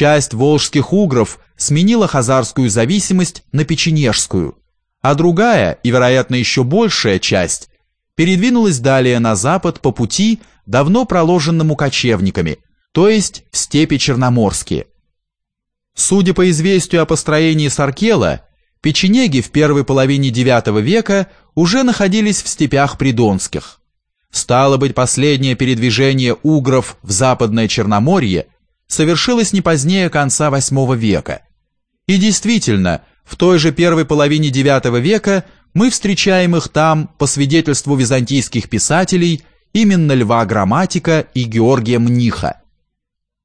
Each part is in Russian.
Часть волжских угров сменила хазарскую зависимость на печенежскую, а другая, и, вероятно, еще большая часть, передвинулась далее на запад по пути, давно проложенному кочевниками, то есть в степи Черноморские. Судя по известию о построении Саркела, печенеги в первой половине IX века уже находились в степях Придонских. Стало быть, последнее передвижение угров в Западное Черноморье совершилось не позднее конца VIII века. И действительно, в той же первой половине IX века мы встречаем их там, по свидетельству византийских писателей, именно Льва Грамматика и Георгия Мниха.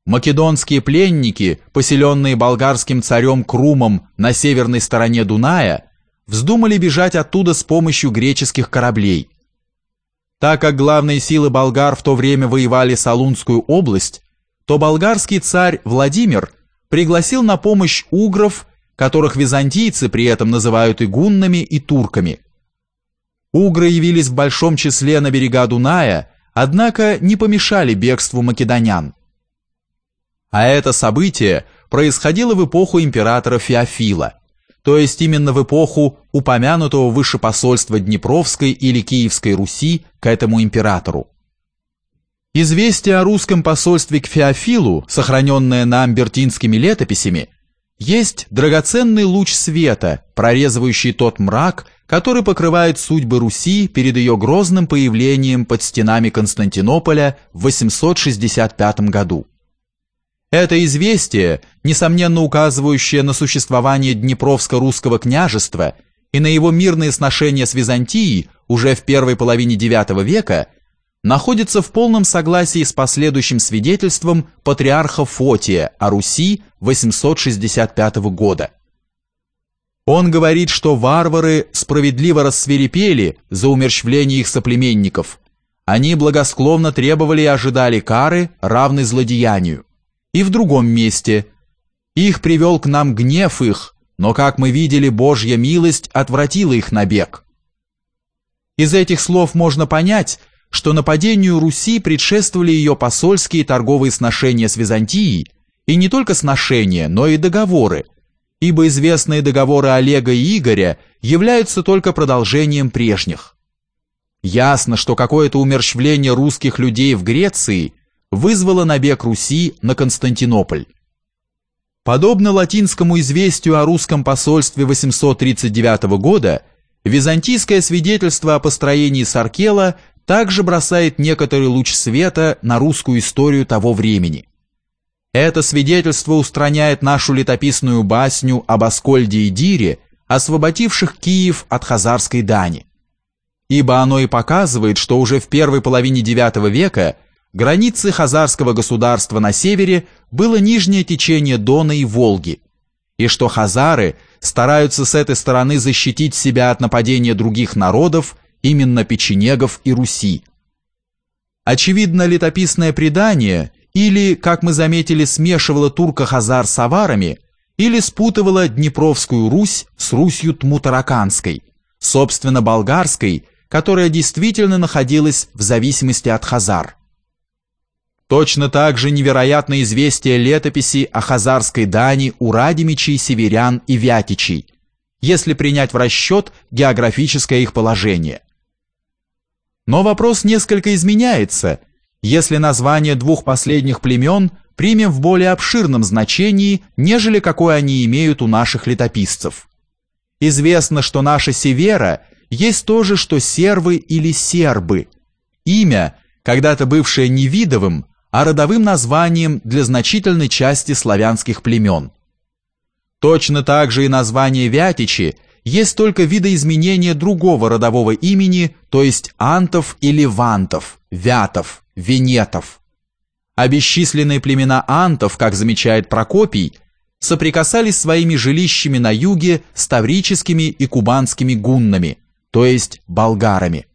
Македонские пленники, поселенные болгарским царем Крумом на северной стороне Дуная, вздумали бежать оттуда с помощью греческих кораблей. Так как главные силы болгар в то время воевали Салунскую область, то болгарский царь Владимир пригласил на помощь угров, которых византийцы при этом называют и гуннами, и турками. Угры явились в большом числе на берега Дуная, однако не помешали бегству македонян. А это событие происходило в эпоху императора Феофила, то есть именно в эпоху упомянутого выше посольства Днепровской или Киевской Руси к этому императору. Известие о русском посольстве к Феофилу, сохраненное Амбертинскими летописями, есть драгоценный луч света, прорезывающий тот мрак, который покрывает судьбы Руси перед ее грозным появлением под стенами Константинополя в 865 году. Это известие, несомненно указывающее на существование Днепровско-русского княжества и на его мирные сношения с Византией уже в первой половине IX века, находится в полном согласии с последующим свидетельством патриарха Фотия о Руси 865 года. Он говорит, что варвары справедливо рассверепели за умерщвление их соплеменников. Они благосклонно требовали и ожидали кары, равной злодеянию и в другом месте. Их привел к нам гнев их, но, как мы видели, Божья милость отвратила их набег. Из этих слов можно понять, что нападению Руси предшествовали ее посольские торговые сношения с Византией, и не только сношения, но и договоры, ибо известные договоры Олега и Игоря являются только продолжением прежних. Ясно, что какое-то умерщвление русских людей в Греции – вызвало набег Руси на Константинополь. Подобно латинскому известию о русском посольстве 839 года, византийское свидетельство о построении Саркела также бросает некоторый луч света на русскую историю того времени. Это свидетельство устраняет нашу летописную басню об Аскольде и Дире, освободивших Киев от хазарской дани. Ибо оно и показывает, что уже в первой половине IX века Границей хазарского государства на севере было нижнее течение Дона и Волги, и что хазары стараются с этой стороны защитить себя от нападения других народов, именно печенегов и Руси. Очевидно, летописное предание или, как мы заметили, смешивало турко-хазар с аварами, или спутывало Днепровскую Русь с Русью Тмутараканской, собственно болгарской, которая действительно находилась в зависимости от хазар. Точно так же невероятно известие летописи о хазарской дани у радимичей, северян и вятичей, если принять в расчет географическое их положение. Но вопрос несколько изменяется, если название двух последних племен примем в более обширном значении, нежели какое они имеют у наших летописцев. Известно, что наша Севера есть то же, что сервы или сербы. Имя, когда-то бывшее Невидовым, а родовым названием для значительной части славянских племен. Точно так же и название Вятичи есть только видоизменение другого родового имени, то есть антов или вантов, вятов, венетов. А бесчисленные племена антов, как замечает Прокопий, соприкасались своими жилищами на юге с таврическими и кубанскими гуннами, то есть болгарами.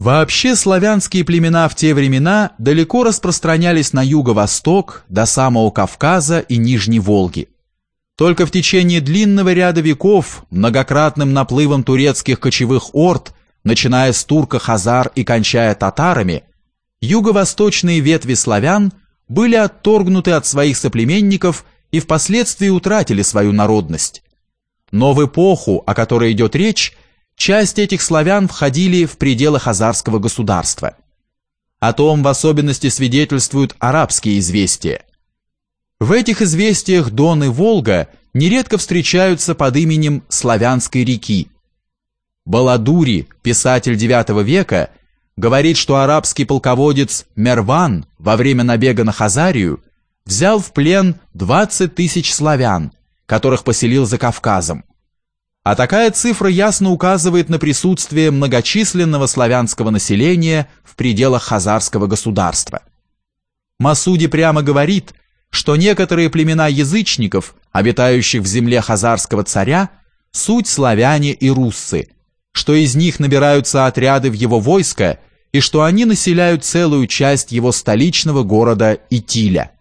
Вообще славянские племена в те времена далеко распространялись на юго-восток, до самого Кавказа и Нижней Волги. Только в течение длинного ряда веков, многократным наплывом турецких кочевых орд, начиная с турка-хазар и кончая татарами, юго-восточные ветви славян были отторгнуты от своих соплеменников и впоследствии утратили свою народность. Но в эпоху, о которой идет речь, часть этих славян входили в пределы хазарского государства. О том в особенности свидетельствуют арабские известия. В этих известиях Дон и Волга нередко встречаются под именем Славянской реки. Баладури, писатель IX века, говорит, что арабский полководец Мерван во время набега на Хазарию взял в плен 20 тысяч славян, которых поселил за Кавказом. А такая цифра ясно указывает на присутствие многочисленного славянского населения в пределах хазарского государства. Масуди прямо говорит, что некоторые племена язычников, обитающих в земле хазарского царя, суть славяне и руссы, что из них набираются отряды в его войско и что они населяют целую часть его столичного города Итиля.